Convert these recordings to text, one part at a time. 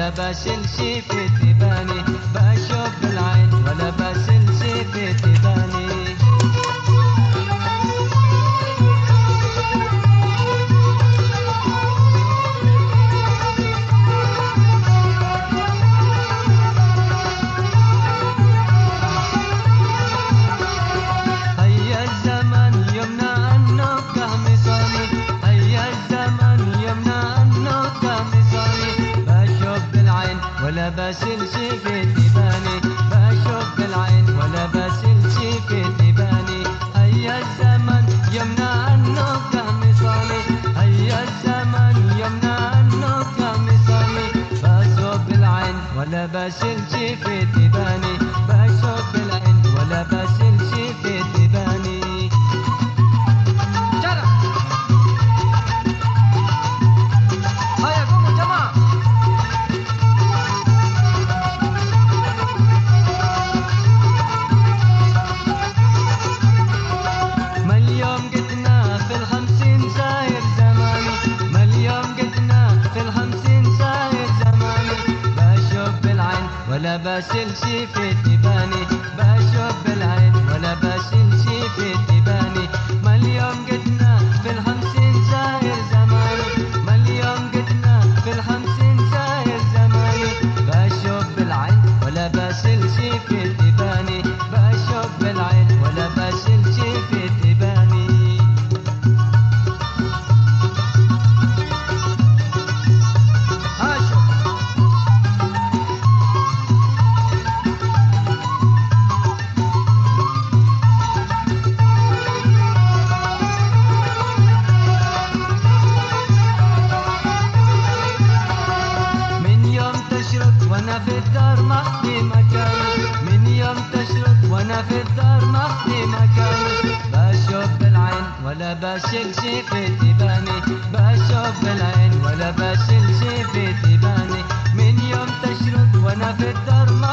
ولا باسل شي الزمن يمنع عنك مصاني بشوف بالعين ولا باسل باسل شي في تباني بشوف بالعين ولا باسل شي في تباني في الدار مكاني من يوم تشرق وأنا في الدار ما مكاني بشوف بالعين ولا بشيل شي في تباني. بشوف بالعين ولا شي في تباني. من يوم تشرق وأنا في الدار ما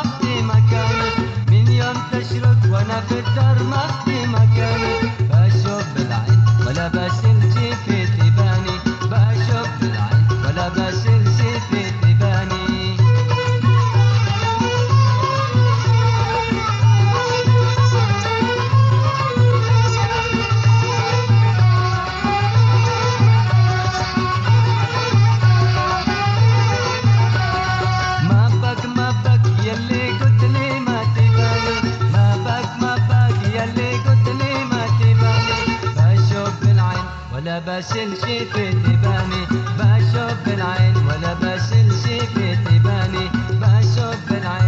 ولا بشيل شي في تباني بشوف بالعين ولا بشيل في تباني بشوف بالعين.